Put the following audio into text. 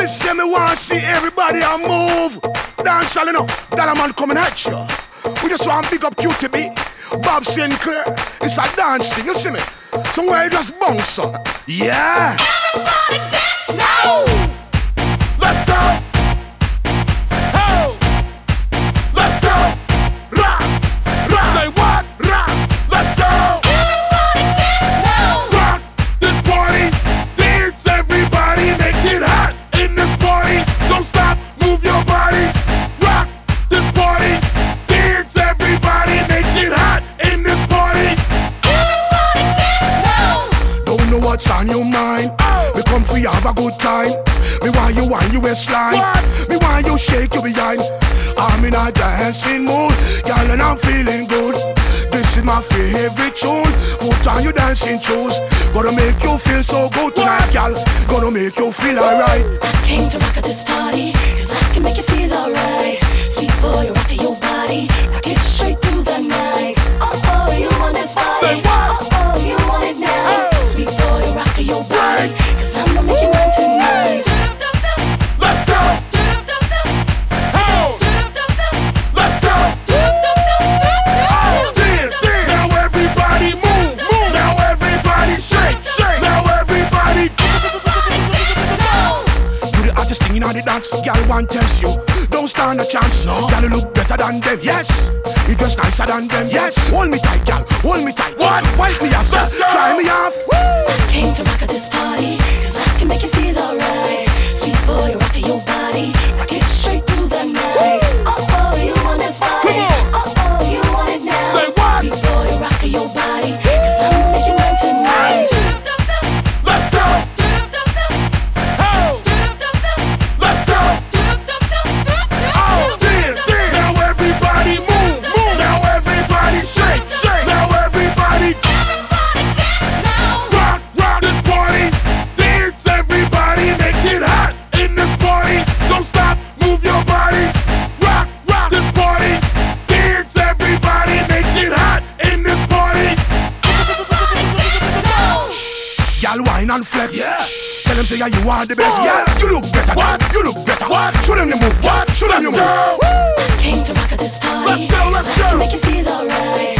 Me say me want see everybody a move. Dance all enough. That a man coming at you. We just want big up QTB. Bob Sinclar. It's a dance thing, you see me? Somewhere you just bounce up. Yeah. Everybody What's on your mind. Me come for you have a good time. Me want you want you waistline. Me want you shake your behind. I'm in a dancing mood, girl, and I'm feeling good. This is my favorite tune. Put on your dancing shoes. Gonna make you feel so good tonight, girl. Gonna make you feel alright. I Came to rock at this party, cause I can make you feel alright. Sweet boy, the dance, girl. One test you. Don't stand a chance. No. Girl, you look better than them. Yes. You dress nicer than them. Yes. Hold me tight, girl. Hold me tight. What? Wipe me off. Let's go. Try me off. I Came to rock at this party, Girl, wine and flex. Yeah. Tell them say yeah, you are the best. What? Yeah, you look better. What? You look better. What? Show them the move. What? Show them Let's move. go. Came to rock at this party. Let's go, let's cause I can go. make you feel alright.